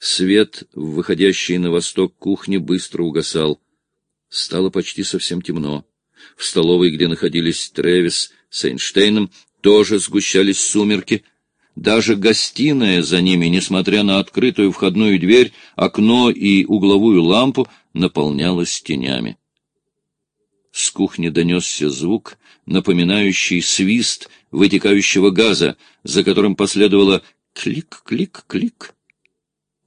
Свет, выходящий на восток кухни, быстро угасал. Стало почти совсем темно. В столовой, где находились Тревис с Эйнштейном, тоже сгущались сумерки. Даже гостиная за ними, несмотря на открытую входную дверь, окно и угловую лампу, наполнялась тенями. С кухни донесся звук, напоминающий свист вытекающего газа, за которым последовало клик-клик-клик.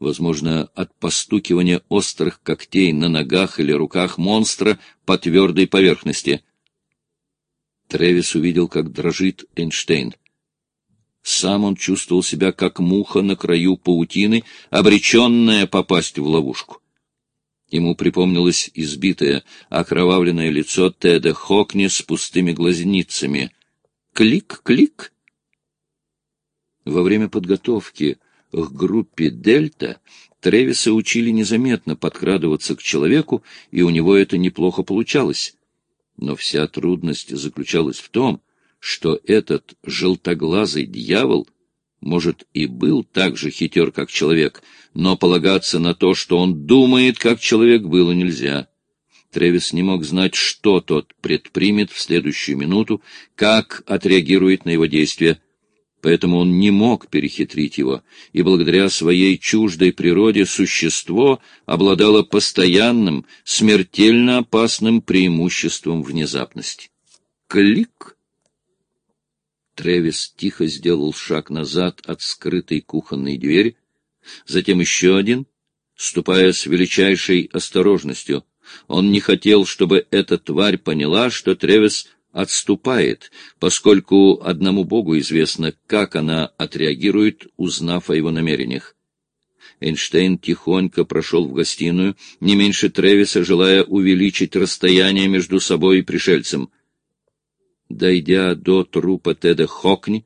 Возможно, от постукивания острых когтей на ногах или руках монстра по твердой поверхности. Тревис увидел, как дрожит Эйнштейн. Сам он чувствовал себя, как муха на краю паутины, обреченная попасть в ловушку. Ему припомнилось избитое, окровавленное лицо Теда Хокни с пустыми глазницами. Клик-клик. Во время подготовки к группе «Дельта» Тревиса учили незаметно подкрадываться к человеку, и у него это неплохо получалось. Но вся трудность заключалась в том, что этот желтоглазый дьявол может, и был так же хитер, как человек, но полагаться на то, что он думает, как человек, было нельзя. Тревис не мог знать, что тот предпримет в следующую минуту, как отреагирует на его действия. Поэтому он не мог перехитрить его, и благодаря своей чуждой природе существо обладало постоянным, смертельно опасным преимуществом внезапности. Клик! Тревис тихо сделал шаг назад от скрытой кухонной двери, затем еще один, ступая с величайшей осторожностью. Он не хотел, чтобы эта тварь поняла, что Тревис отступает, поскольку одному Богу известно, как она отреагирует, узнав о его намерениях. Эйнштейн тихонько прошел в гостиную, не меньше Тревиса, желая увеличить расстояние между собой и пришельцем — Дойдя до трупа Теда Хокни,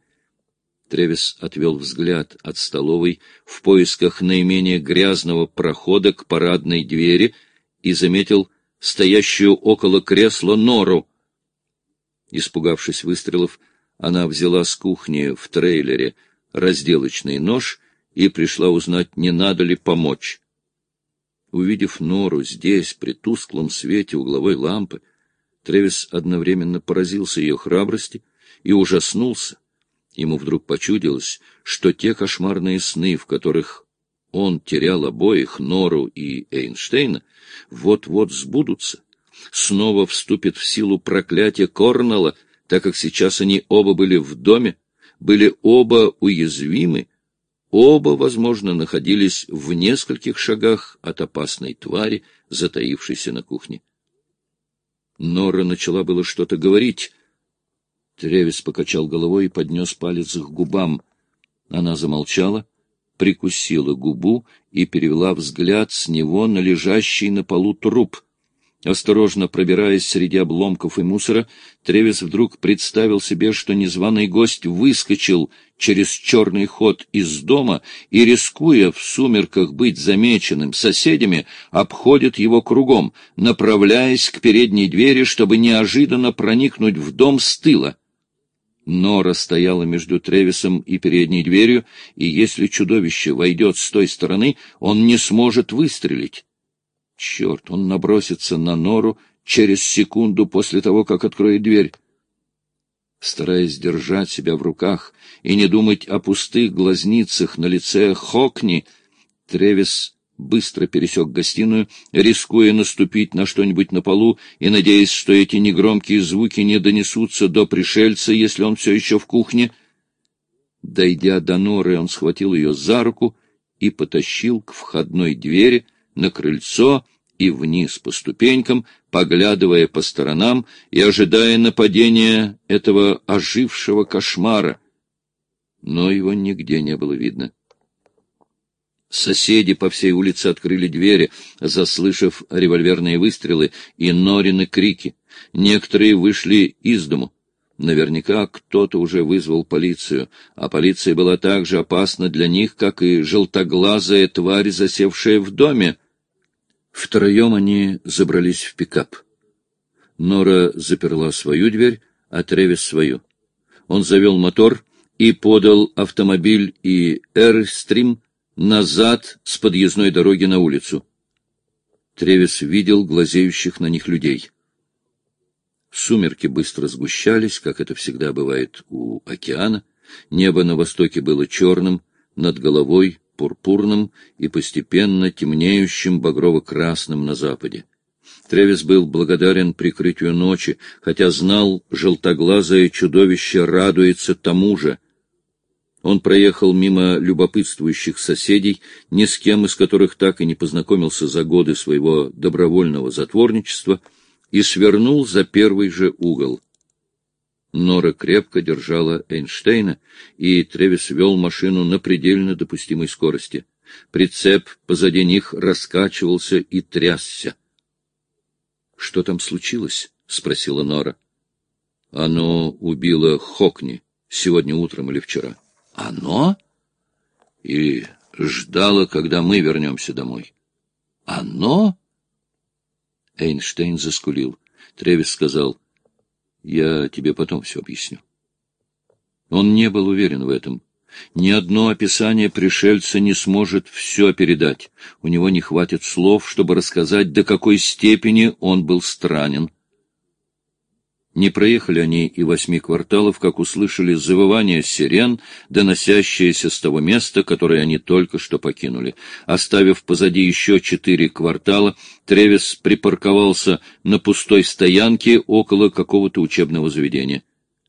Тревис отвел взгляд от столовой в поисках наименее грязного прохода к парадной двери и заметил стоящую около кресла нору. Испугавшись выстрелов, она взяла с кухни в трейлере разделочный нож и пришла узнать, не надо ли помочь. Увидев нору здесь, при тусклом свете угловой лампы, Тревис одновременно поразился ее храбрости и ужаснулся. Ему вдруг почудилось, что те кошмарные сны, в которых он терял обоих, Нору и Эйнштейна, вот-вот сбудутся. Снова вступит в силу проклятие Корнелла, так как сейчас они оба были в доме, были оба уязвимы, оба, возможно, находились в нескольких шагах от опасной твари, затаившейся на кухне. Нора начала было что-то говорить. Тревис покачал головой и поднес палец к губам. Она замолчала, прикусила губу и перевела взгляд с него на лежащий на полу труп — Осторожно пробираясь среди обломков и мусора, Тревис вдруг представил себе, что незваный гость выскочил через черный ход из дома и, рискуя в сумерках быть замеченным соседями, обходит его кругом, направляясь к передней двери, чтобы неожиданно проникнуть в дом с тыла. Нора стояла между Тревисом и передней дверью, и если чудовище войдет с той стороны, он не сможет выстрелить. Черт, он набросится на нору через секунду после того, как откроет дверь. Стараясь держать себя в руках и не думать о пустых глазницах на лице Хокни, Тревис быстро пересек гостиную, рискуя наступить на что-нибудь на полу и надеясь, что эти негромкие звуки не донесутся до пришельца, если он все еще в кухне. Дойдя до норы, он схватил ее за руку и потащил к входной двери — на крыльцо и вниз по ступенькам, поглядывая по сторонам и ожидая нападения этого ожившего кошмара. Но его нигде не было видно. Соседи по всей улице открыли двери, заслышав револьверные выстрелы и Норины крики. Некоторые вышли из дому. Наверняка кто-то уже вызвал полицию, а полиция была так же опасна для них, как и желтоглазая тварь, засевшая в доме. Втроем они забрались в пикап. Нора заперла свою дверь, а Тревис свою. Он завел мотор и подал автомобиль и «Эрстрим» назад с подъездной дороги на улицу. Тревис видел глазеющих на них людей. Сумерки быстро сгущались, как это всегда бывает у океана. Небо на востоке было черным, над головой — пурпурным и постепенно темнеющим багрово-красным на западе. Тревис был благодарен прикрытию ночи, хотя знал, желтоглазое чудовище радуется тому же. Он проехал мимо любопытствующих соседей, ни с кем из которых так и не познакомился за годы своего добровольного затворничества, и свернул за первый же угол. Нора крепко держала Эйнштейна, и Тревис вел машину на предельно допустимой скорости. Прицеп позади них раскачивался и трясся. — Что там случилось? — спросила Нора. — Оно убило Хокни сегодня утром или вчера. — Оно? И ждало, когда мы вернемся домой. — Оно? Эйнштейн заскулил. Тревис сказал, — Я тебе потом все объясню. Он не был уверен в этом. Ни одно описание пришельца не сможет все передать. У него не хватит слов, чтобы рассказать, до какой степени он был странен. Не проехали они и восьми кварталов, как услышали завывание сирен, доносящееся с того места, которое они только что покинули. Оставив позади еще четыре квартала, Тревис припарковался на пустой стоянке около какого-то учебного заведения.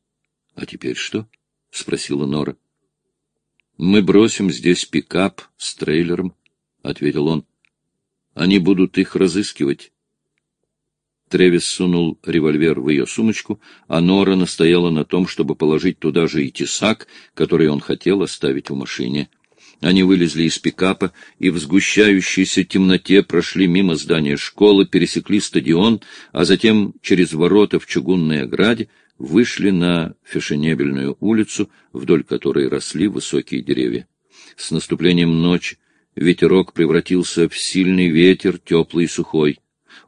— А теперь что? — спросила Нора. — мы бросим здесь пикап с трейлером, — ответил он. Они будут их разыскивать. Тревис сунул револьвер в ее сумочку, а Нора настояла на том, чтобы положить туда же и тесак, который он хотел оставить в машине. Они вылезли из пикапа и в сгущающейся темноте прошли мимо здания школы, пересекли стадион, а затем через ворота в чугунной ограде вышли на фешенебельную улицу, вдоль которой росли высокие деревья. С наступлением ночи ветерок превратился в сильный ветер, теплый и сухой.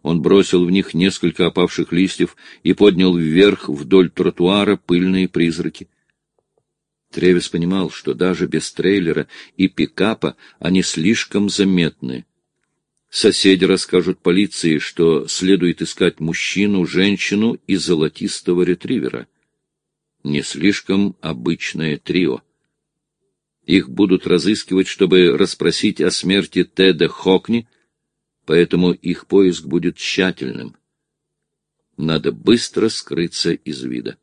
Он бросил в них несколько опавших листьев и поднял вверх вдоль тротуара пыльные призраки. Тревис понимал, что даже без трейлера и пикапа они слишком заметны. Соседи расскажут полиции, что следует искать мужчину, женщину и золотистого ретривера. Не слишком обычное трио. Их будут разыскивать, чтобы расспросить о смерти Теда Хокни, поэтому их поиск будет тщательным. Надо быстро скрыться из вида.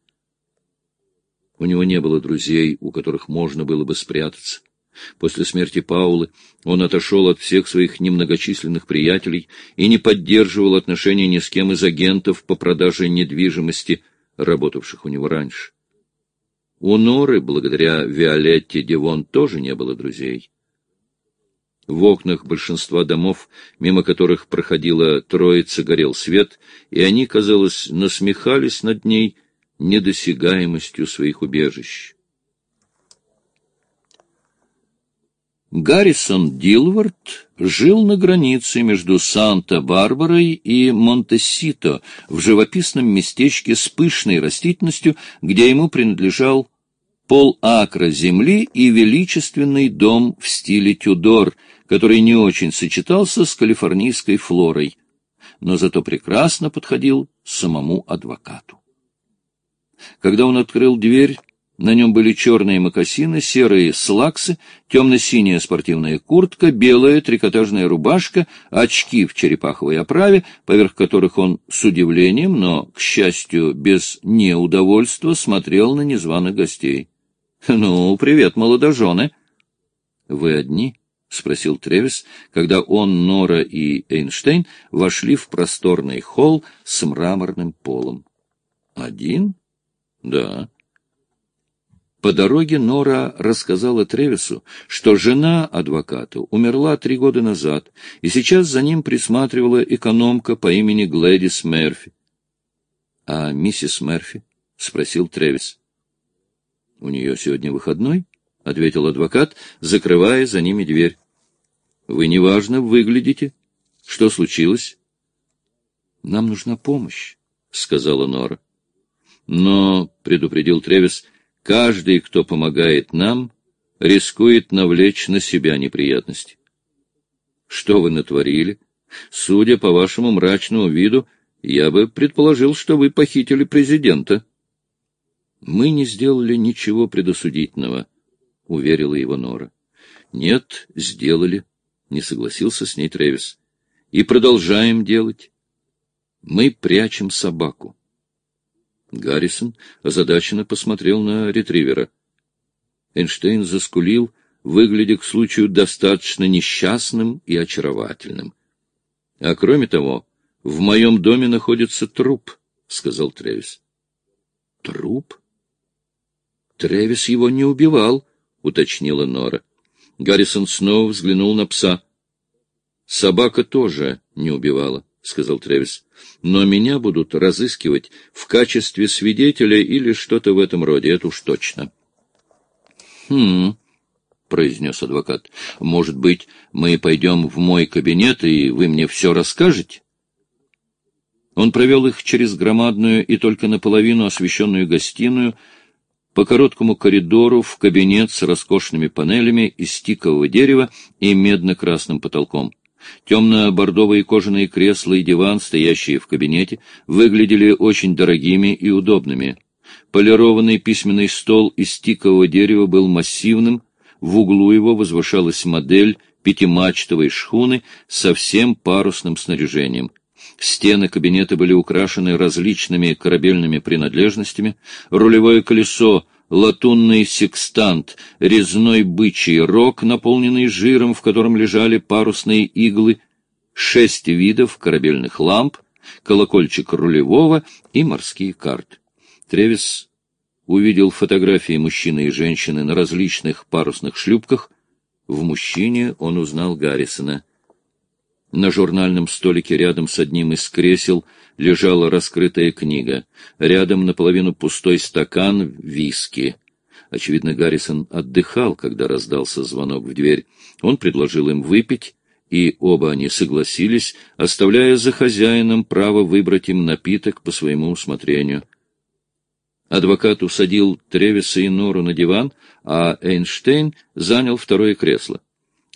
У него не было друзей, у которых можно было бы спрятаться. После смерти Паулы он отошел от всех своих немногочисленных приятелей и не поддерживал отношений ни с кем из агентов по продаже недвижимости, работавших у него раньше. У Норы, благодаря Виолетте Девон, тоже не было друзей. В окнах большинства домов, мимо которых проходила троица, горел свет, и они, казалось, насмехались над ней недосягаемостью своих убежищ. Гаррисон Дилвард жил на границе между Санта-Барбарой и Монтесито в живописном местечке с пышной растительностью, где ему принадлежал пол-акра земли и величественный дом в стиле Тюдор, который не очень сочетался с калифорнийской флорой, но зато прекрасно подходил самому адвокату. Когда он открыл дверь, на нем были черные мокасины, серые слаксы, темно-синяя спортивная куртка, белая трикотажная рубашка, очки в черепаховой оправе, поверх которых он с удивлением, но, к счастью, без неудовольства смотрел на незваных гостей. — Ну, привет, молодожены! — Вы одни? — спросил Тревис, когда он, Нора и Эйнштейн вошли в просторный холл с мраморным полом. — Один? — Да. По дороге Нора рассказала Тревису, что жена адвоката умерла три года назад, и сейчас за ним присматривала экономка по имени Глэдис Мерфи. — А миссис Мерфи? — спросил Тревис. — У нее сегодня выходной? — ответил адвокат, закрывая за ними дверь. — Вы неважно выглядите. Что случилось? — Нам нужна помощь, — сказала Нора. — Но, — предупредил Тревис, — Каждый, кто помогает нам, рискует навлечь на себя неприятности. Что вы натворили? Судя по вашему мрачному виду, я бы предположил, что вы похитили президента. Мы не сделали ничего предосудительного, — уверила его Нора. Нет, сделали, — не согласился с ней Тревис. И продолжаем делать. Мы прячем собаку. Гаррисон озадаченно посмотрел на ретривера. Эйнштейн заскулил, выглядя к случаю достаточно несчастным и очаровательным. — А кроме того, в моем доме находится труп, — сказал Тревис. — Труп? Тревис его не убивал, — уточнила Нора. Гаррисон снова взглянул на пса. — Собака тоже не убивала, — сказал Тревис. — Но меня будут разыскивать в качестве свидетеля или что-то в этом роде, это уж точно. — Хм, — произнес адвокат. — Может быть, мы пойдем в мой кабинет, и вы мне все расскажете? Он провел их через громадную и только наполовину освещенную гостиную, по короткому коридору в кабинет с роскошными панелями из тикового дерева и медно-красным потолком. Темно-бордовые кожаные кресла и диван, стоящие в кабинете, выглядели очень дорогими и удобными. Полированный письменный стол из тикового дерева был массивным, в углу его возвышалась модель пятимачтовой шхуны со всем парусным снаряжением. Стены кабинета были украшены различными корабельными принадлежностями, рулевое колесо, латунный секстант, резной бычий рог, наполненный жиром, в котором лежали парусные иглы, шесть видов корабельных ламп, колокольчик рулевого и морские карты. Тревис увидел фотографии мужчины и женщины на различных парусных шлюпках. В мужчине он узнал Гаррисона. На журнальном столике рядом с одним из кресел лежала раскрытая книга. Рядом наполовину пустой стакан виски. Очевидно, Гаррисон отдыхал, когда раздался звонок в дверь. Он предложил им выпить, и оба они согласились, оставляя за хозяином право выбрать им напиток по своему усмотрению. Адвокат усадил Тревиса и Нору на диван, а Эйнштейн занял второе кресло.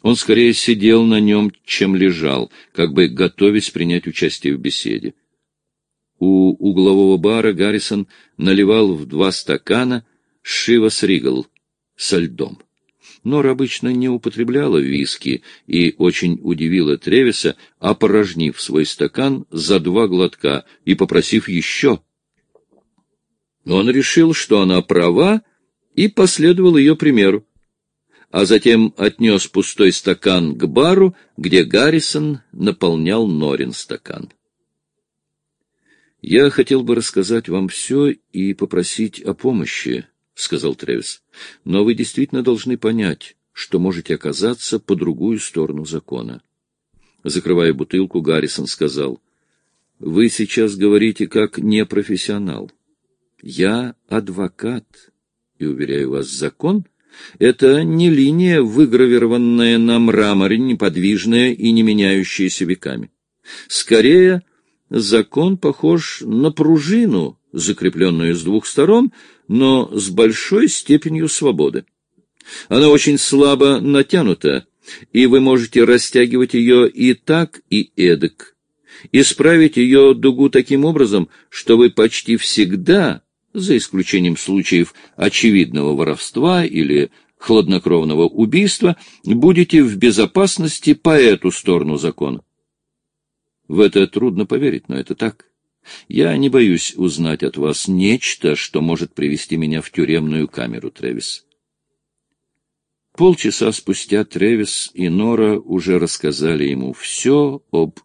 Он скорее сидел на нем, чем лежал, как бы готовясь принять участие в беседе. У углового бара Гаррисон наливал в два стакана Шивас Ригл со льдом. Нора обычно не употребляла виски и очень удивила Тревиса, опорожнив свой стакан за два глотка и попросив еще. Он решил, что она права, и последовал ее примеру а затем отнес пустой стакан к бару, где Гаррисон наполнял Норин стакан. «Я хотел бы рассказать вам все и попросить о помощи», — сказал Тревис. «Но вы действительно должны понять, что можете оказаться по другую сторону закона». Закрывая бутылку, Гаррисон сказал, «Вы сейчас говорите как непрофессионал. Я адвокат, и, уверяю вас, закон — это не линия, выгравированная на мраморе, неподвижная и не меняющаяся веками. Скорее, закон похож на пружину, закрепленную с двух сторон, но с большой степенью свободы. Она очень слабо натянута, и вы можете растягивать ее и так, и эдак. Исправить ее дугу таким образом, что вы почти всегда за исключением случаев очевидного воровства или хладнокровного убийства, будете в безопасности по эту сторону закона. В это трудно поверить, но это так. Я не боюсь узнать от вас нечто, что может привести меня в тюремную камеру, Тревис. Полчаса спустя Тревис и Нора уже рассказали ему все об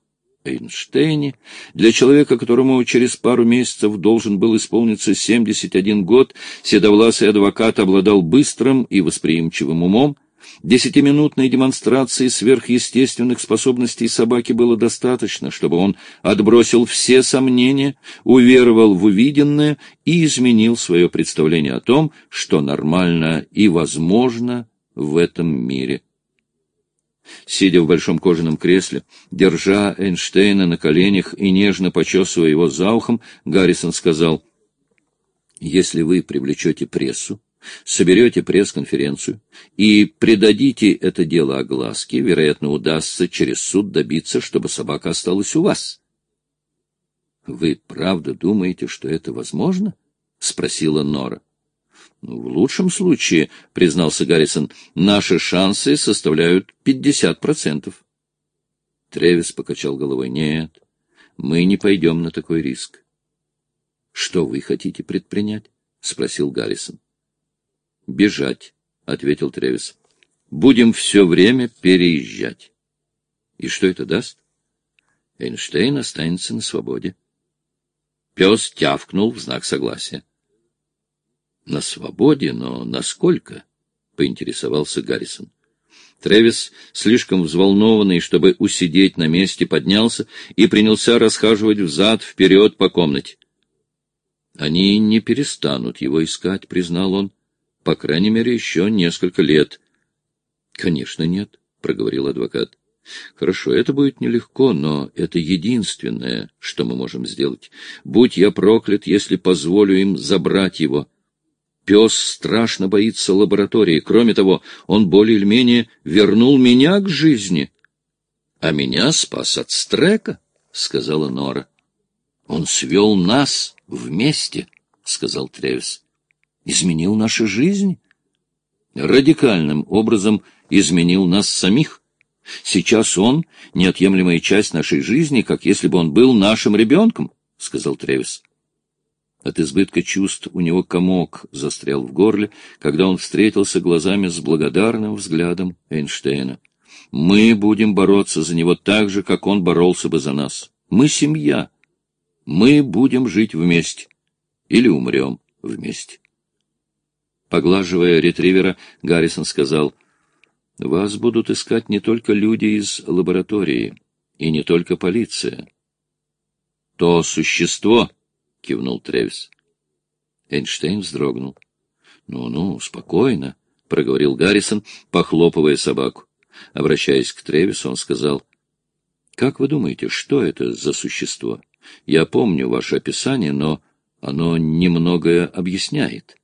Эйнштейне, для человека, которому через пару месяцев должен был исполниться 71 год, седовласый адвокат обладал быстрым и восприимчивым умом. Десятиминутной демонстрации сверхъестественных способностей собаки было достаточно, чтобы он отбросил все сомнения, уверовал в увиденное и изменил свое представление о том, что нормально и возможно в этом мире. Сидя в большом кожаном кресле, держа Эйнштейна на коленях и нежно почесывая его за ухом, Гаррисон сказал, «Если вы привлечете прессу, соберете пресс-конференцию и придадите это дело огласке, вероятно, удастся через суд добиться, чтобы собака осталась у вас. — Вы правда думаете, что это возможно? — спросила Нора. Ну, — В лучшем случае, — признался Гаррисон, — наши шансы составляют пятьдесят процентов. Тревис покачал головой. — Нет, мы не пойдем на такой риск. — Что вы хотите предпринять? — спросил Гаррисон. — Бежать, — ответил Тревис. — Будем все время переезжать. — И что это даст? Эйнштейн останется на свободе. Пес тявкнул в знак согласия. На свободе, но насколько? — поинтересовался Гаррисон. Тревис, слишком взволнованный, чтобы усидеть на месте, поднялся и принялся расхаживать взад-вперед по комнате. «Они не перестанут его искать», — признал он. «По крайней мере, еще несколько лет». «Конечно, нет», — проговорил адвокат. «Хорошо, это будет нелегко, но это единственное, что мы можем сделать. Будь я проклят, если позволю им забрать его». Пес страшно боится лаборатории. Кроме того, он более или менее вернул меня к жизни. — А меня спас от стрека, — сказала Нора. — Он свел нас вместе, — сказал Тревис. — Изменил наши жизни. Радикальным образом изменил нас самих. Сейчас он — неотъемлемая часть нашей жизни, как если бы он был нашим ребенком, — сказал Тревис. От избытка чувств у него комок застрял в горле, когда он встретился глазами с благодарным взглядом Эйнштейна. «Мы будем бороться за него так же, как он боролся бы за нас. Мы семья. Мы будем жить вместе. Или умрем вместе». Поглаживая ретривера, Гаррисон сказал, «Вас будут искать не только люди из лаборатории, и не только полиция. То существо, — кивнул Тревис. Эйнштейн вздрогнул. «Ну — Ну-ну, спокойно, — проговорил Гаррисон, похлопывая собаку. Обращаясь к Тревису, он сказал, — Как вы думаете, что это за существо? Я помню ваше описание, но оно немногое объясняет.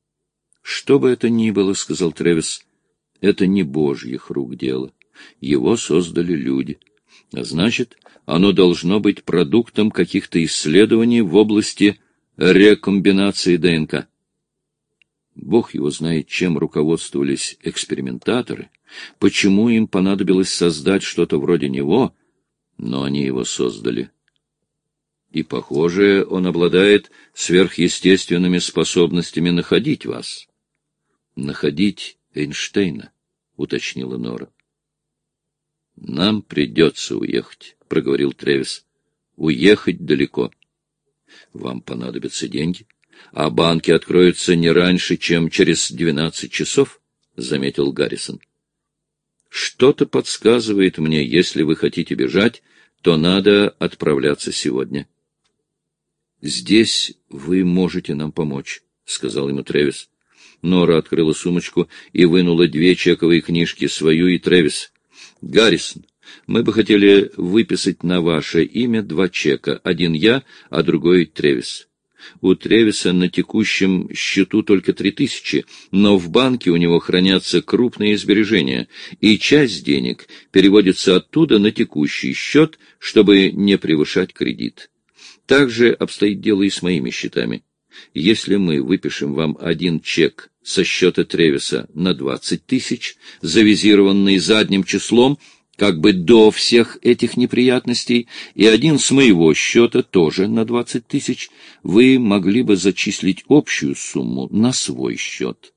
— Что бы это ни было, — сказал Тревис, — это не божьих рук дело. Его создали люди. А значит, оно должно быть продуктом каких-то исследований в области рекомбинации ДНК. Бог его знает, чем руководствовались экспериментаторы, почему им понадобилось создать что-то вроде него, но они его создали. И, похоже, он обладает сверхъестественными способностями находить вас. Находить Эйнштейна, — уточнила Нора. — Нам придется уехать. — проговорил Тревис. — Уехать далеко. Вам понадобятся деньги, а банки откроются не раньше, чем через двенадцать часов, — заметил Гаррисон. — Что-то подсказывает мне, если вы хотите бежать, то надо отправляться сегодня. — Здесь вы можете нам помочь, — сказал ему Тревис. Нора открыла сумочку и вынула две чековые книжки, свою и Тревис. — Гаррисон, мы бы хотели выписать на ваше имя два чека. Один я, а другой Тревис. У Тревиса на текущем счету только три тысячи, но в банке у него хранятся крупные сбережения, и часть денег переводится оттуда на текущий счет, чтобы не превышать кредит. Также обстоит дело и с моими счетами. Если мы выпишем вам один чек со счета Тревиса на двадцать тысяч, завизированный задним числом, как бы до всех этих неприятностей, и один с моего счета тоже на двадцать тысяч, вы могли бы зачислить общую сумму на свой счет.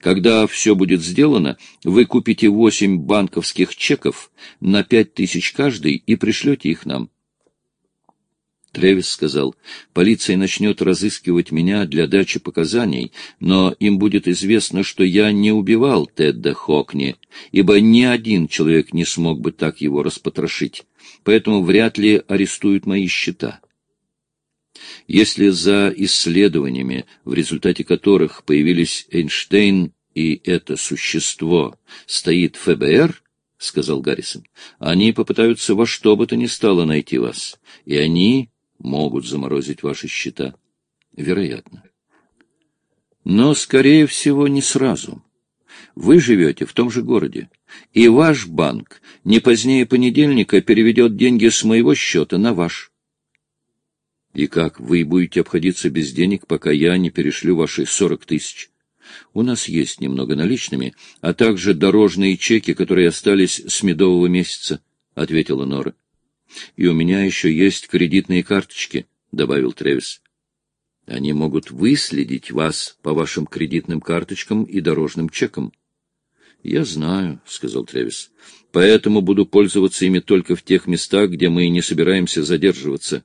Когда все будет сделано, вы купите восемь банковских чеков на пять тысяч каждый и пришлете их нам. Тревис сказал, полиция начнет разыскивать меня для дачи показаний, но им будет известно, что я не убивал Тедда Хокни, ибо ни один человек не смог бы так его распотрошить, поэтому вряд ли арестуют мои счета. Если за исследованиями, в результате которых появились Эйнштейн и это существо, стоит ФБР, — сказал Гаррисон, — они попытаются во что бы то ни стало найти вас, и они могут заморозить ваши счета. Вероятно. Но, скорее всего, не сразу. Вы живете в том же городе, и ваш банк не позднее понедельника переведет деньги с моего счета на ваш. И как вы будете обходиться без денег, пока я не перешлю ваши сорок тысяч? У нас есть немного наличными, а также дорожные чеки, которые остались с медового месяца, — ответила Нора. — И у меня еще есть кредитные карточки, — добавил Тревис. — Они могут выследить вас по вашим кредитным карточкам и дорожным чекам. — Я знаю, — сказал Тревис. — Поэтому буду пользоваться ими только в тех местах, где мы не собираемся задерживаться,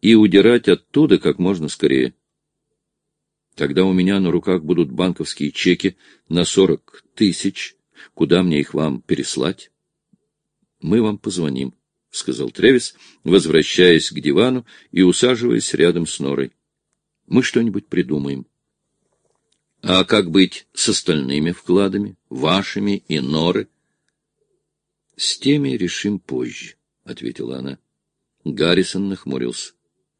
и удирать оттуда как можно скорее. Когда у меня на руках будут банковские чеки на сорок тысяч, куда мне их вам переслать? — Мы вам позвоним, — сказал Тревис, возвращаясь к дивану и усаживаясь рядом с Норой. — Мы что-нибудь придумаем. — А как быть с остальными вкладами, вашими и Норы? — С теми решим позже, — ответила она. Гаррисон нахмурился.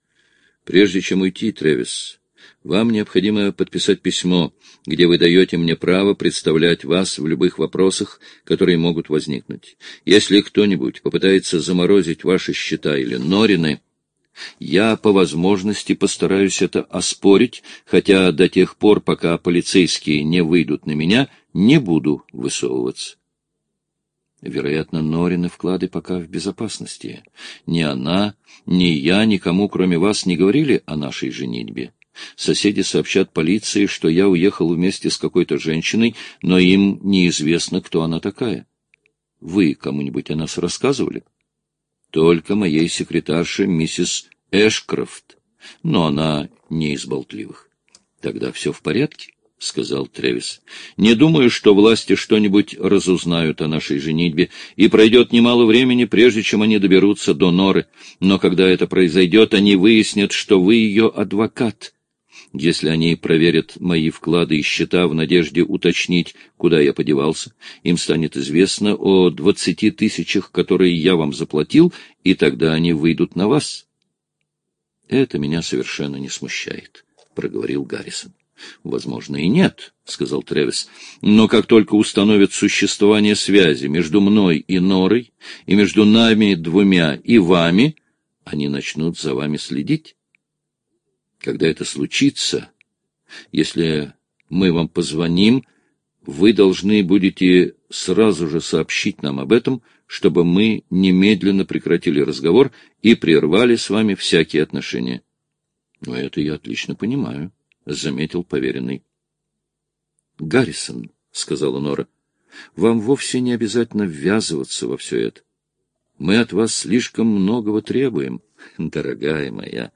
— Прежде чем уйти, Тревис, вам необходимо подписать письмо, где вы даете мне право представлять вас в любых вопросах, которые могут возникнуть. Если кто-нибудь попытается заморозить ваши счета или норины, я по возможности постараюсь это оспорить, хотя до тех пор, пока полицейские не выйдут на меня, не буду высовываться. Вероятно, Норины вклады пока в безопасности. Ни она, ни я никому, кроме вас, не говорили о нашей женитьбе. Соседи сообщат полиции, что я уехал вместе с какой-то женщиной, но им неизвестно, кто она такая. Вы кому-нибудь о нас рассказывали? Только моей секретарше миссис Эшкрофт, но она не из болтливых. Тогда все в порядке, — сказал Тревис. Не думаю, что власти что-нибудь разузнают о нашей женитьбе, и пройдет немало времени, прежде чем они доберутся до Норы. Но когда это произойдет, они выяснят, что вы ее адвокат, если они проверят мои вклады и счета в надежде уточнить, куда я подевался, им станет известно о двадцати тысячах, которые я вам заплатил, и тогда они выйдут на вас. — Это меня совершенно не смущает, — проговорил Гаррисон. — Возможно, и нет, — сказал Тревис. — Но как только установят существование связи между мной и Норой, и между нами двумя и вами, они начнут за вами следить. Когда это случится, если мы вам позвоним, вы должны будете сразу же сообщить нам об этом, чтобы мы немедленно прекратили разговор и прервали с вами всякие отношения. — Но это я отлично понимаю, — заметил поверенный. — Гаррисон, — сказала Нора, — вам вовсе не обязательно ввязываться во все это. Мы от вас слишком многого требуем. Дорогая моя,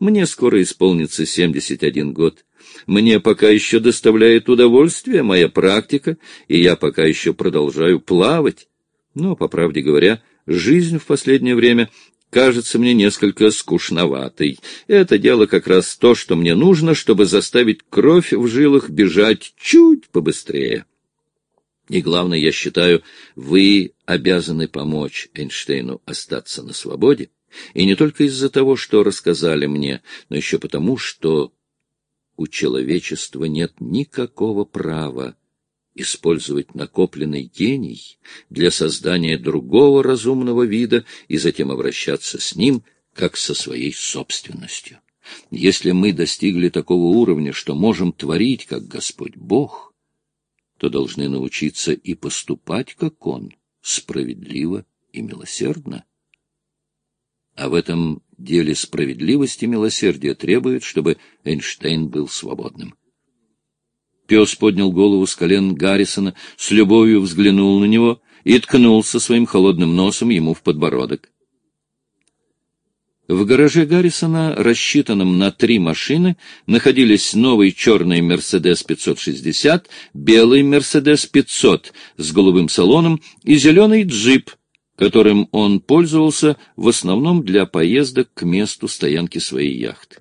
мне скоро исполнится семьдесят один год. Мне пока еще доставляет удовольствие моя практика, и я пока еще продолжаю плавать. Но, по правде говоря, жизнь в последнее время кажется мне несколько скучноватой. Это дело как раз то, что мне нужно, чтобы заставить кровь в жилах бежать чуть побыстрее. И главное, я считаю, вы обязаны помочь Эйнштейну остаться на свободе, и не только из-за того, что рассказали мне, но еще потому, что у человечества нет никакого права использовать накопленный гений для создания другого разумного вида и затем обращаться с ним как со своей собственностью. Если мы достигли такого уровня, что можем творить, как Господь Бог, то должны научиться и поступать, как Он, справедливо и милосердно. А в этом деле справедливость и милосердие требуют, чтобы Эйнштейн был свободным. Пес поднял голову с колен Гаррисона, с любовью взглянул на него и ткнулся своим холодным носом ему в подбородок. В гараже Гаррисона, рассчитанном на три машины, находились новый черный «Мерседес 560», белый «Мерседес 500» с голубым салоном и зеленый «Джип», которым он пользовался в основном для поездок к месту стоянки своей яхты.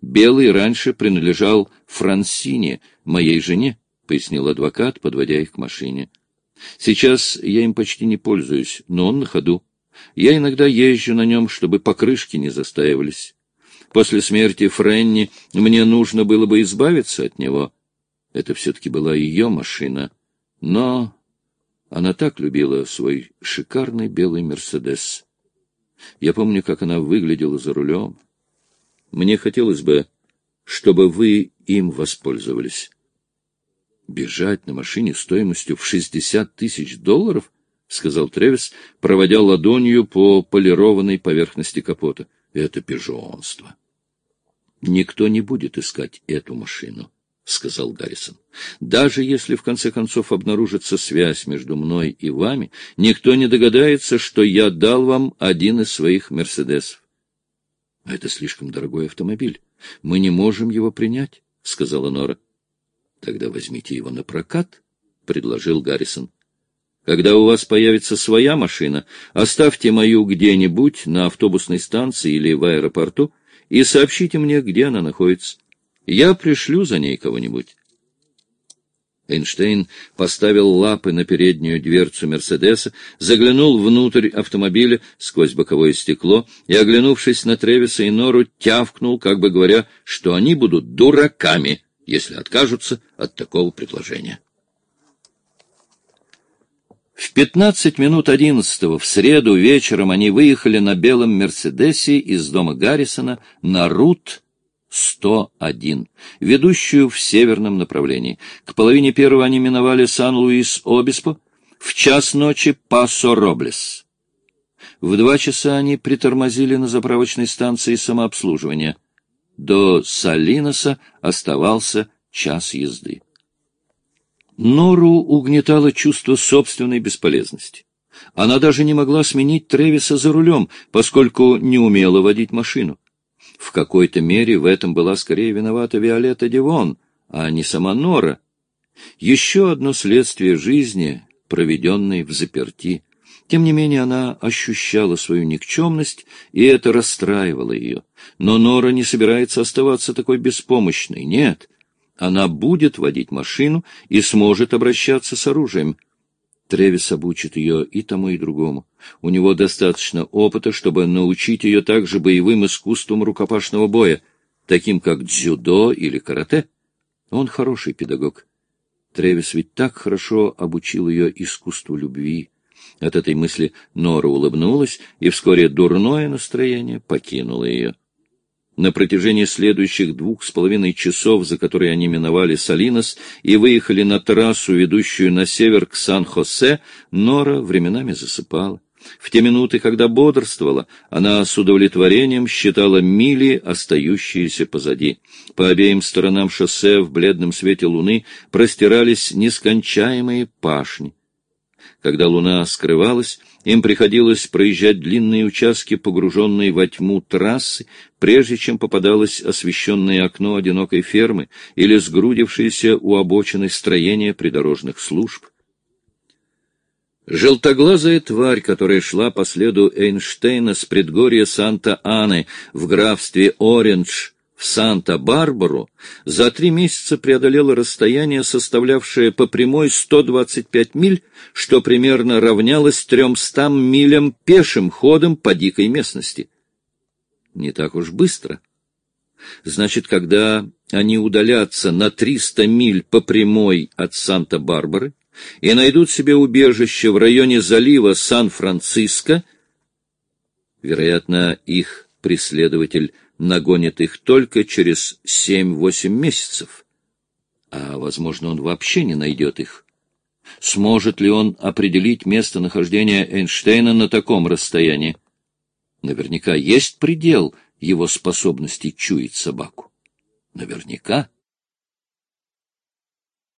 «Белый раньше принадлежал Франсине, моей жене», — пояснил адвокат, подводя их к машине. «Сейчас я им почти не пользуюсь, но он на ходу. Я иногда езжу на нем, чтобы покрышки не застаивались. После смерти Френни мне нужно было бы избавиться от него. Это все-таки была ее машина. Но она так любила свой шикарный белый «Мерседес». Я помню, как она выглядела за рулем. Мне хотелось бы, чтобы вы им воспользовались. Бежать на машине стоимостью в шестьдесят тысяч долларов? — сказал Тревис, проводя ладонью по полированной поверхности капота. — Это пижонство. — Никто не будет искать эту машину, — сказал Гаррисон. — Даже если в конце концов обнаружится связь между мной и вами, никто не догадается, что я дал вам один из своих «Мерседесов». — Это слишком дорогой автомобиль. Мы не можем его принять, — сказала Нора. — Тогда возьмите его на прокат, — предложил Гаррисон. Когда у вас появится своя машина, оставьте мою где-нибудь на автобусной станции или в аэропорту и сообщите мне, где она находится. Я пришлю за ней кого-нибудь. Эйнштейн поставил лапы на переднюю дверцу Мерседеса, заглянул внутрь автомобиля сквозь боковое стекло и, оглянувшись на Тревиса и Нору, тявкнул, как бы говоря, что они будут дураками, если откажутся от такого предложения. В пятнадцать минут одиннадцатого в среду вечером они выехали на белом «Мерседесе» из дома Гаррисона на Рут 101, ведущую в северном направлении. К половине первого они миновали Сан-Луис-Обиспо, в час ночи Пасо-Роблес. В два часа они притормозили на заправочной станции самообслуживания. До Салиноса оставался час езды. Нору угнетало чувство собственной бесполезности. Она даже не могла сменить Тревиса за рулем, поскольку не умела водить машину. В какой-то мере в этом была скорее виновата Виолетта Дивон, а не сама Нора. Еще одно следствие жизни, проведенной в заперти. Тем не менее она ощущала свою никчемность, и это расстраивало ее. Но Нора не собирается оставаться такой беспомощной. Нет, она будет водить машину и сможет обращаться с оружием. Тревис обучит ее и тому, и другому. У него достаточно опыта, чтобы научить ее также боевым искусствам рукопашного боя, таким как дзюдо или карате. Он хороший педагог. Тревис ведь так хорошо обучил ее искусству любви. От этой мысли Нора улыбнулась, и вскоре дурное настроение покинуло ее. На протяжении следующих двух с половиной часов, за которые они миновали Салинос и выехали на трассу, ведущую на север к Сан-Хосе, Нора временами засыпала. В те минуты, когда бодрствовала, она с удовлетворением считала мили, остающиеся позади. По обеим сторонам шоссе в бледном свете луны простирались нескончаемые пашни. Когда луна скрывалась, им приходилось проезжать длинные участки, погруженные во тьму трассы, прежде чем попадалось освещенное окно одинокой фермы или сгрудившееся у обочины строения придорожных служб. Желтоглазая тварь, которая шла по следу Эйнштейна с предгорья Санта-Аны в графстве Ориндж, в Санта-Барбару за три месяца преодолела расстояние, составлявшее по прямой 125 миль, что примерно равнялось 300 милям пешим ходом по дикой местности. Не так уж быстро. Значит, когда они удалятся на 300 миль по прямой от Санта-Барбары и найдут себе убежище в районе залива Сан-Франциско, вероятно, их преследователь нагонит их только через семь-восемь месяцев. А, возможно, он вообще не найдет их. Сможет ли он определить местонахождение Эйнштейна на таком расстоянии? Наверняка есть предел его способности чуять собаку. Наверняка.